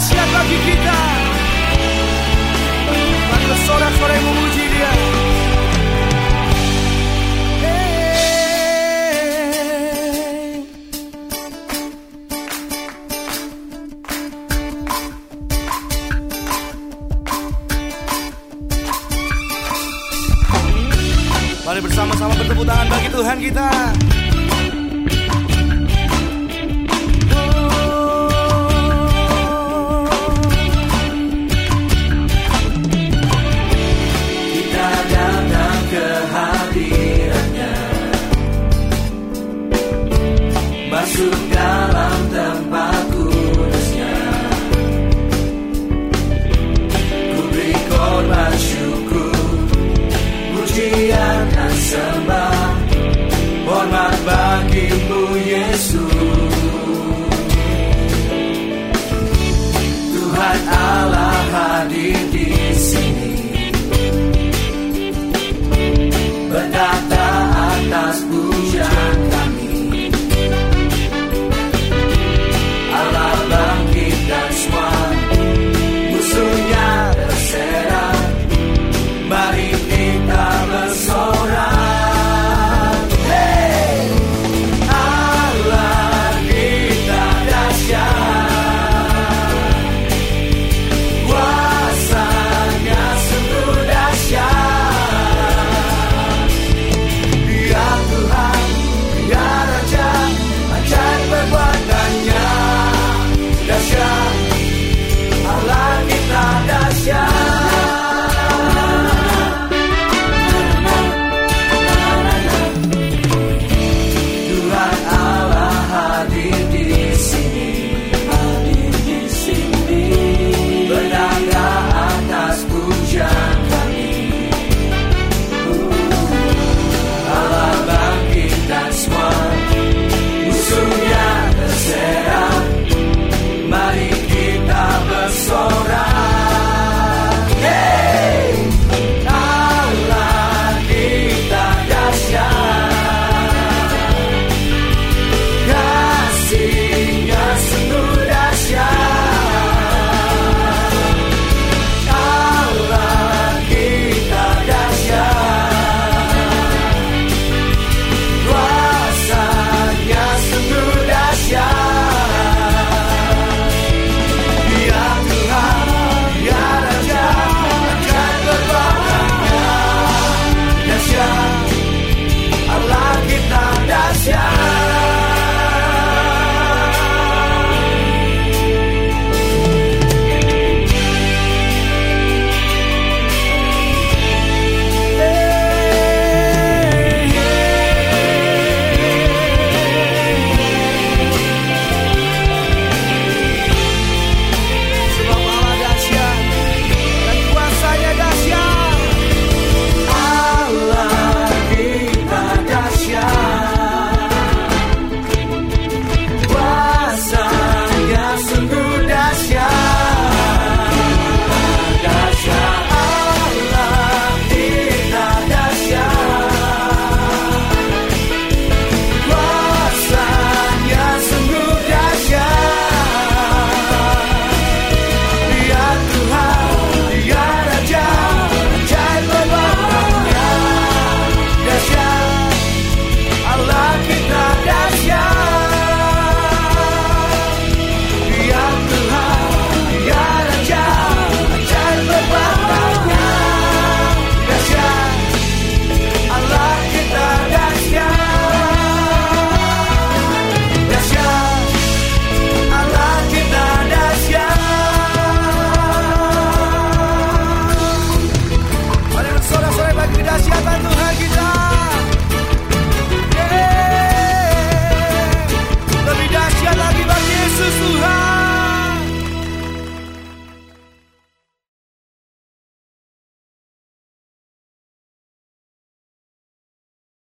sia tragicità quando sola faremo vigilia hey. Mari bersama-sama bertepuk tangan bagi Tuhan kita. Magno. guitar.